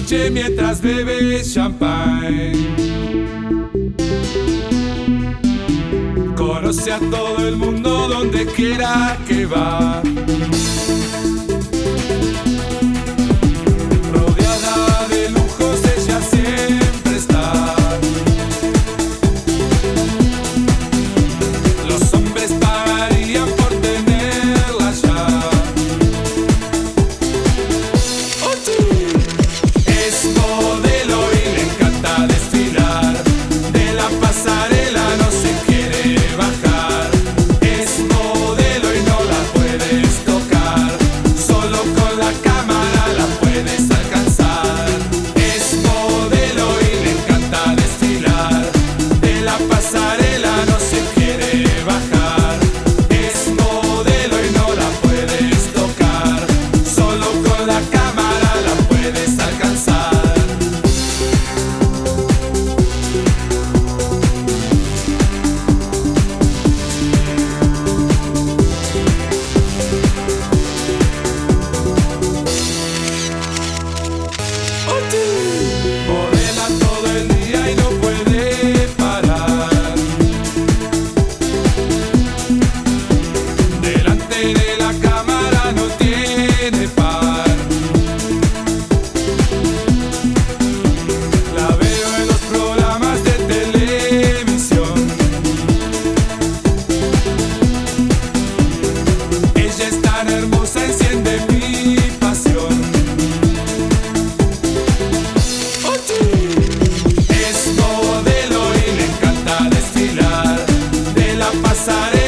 noche mientras bebes champán. Conoce a todo el mundo donde quiera que va. passare.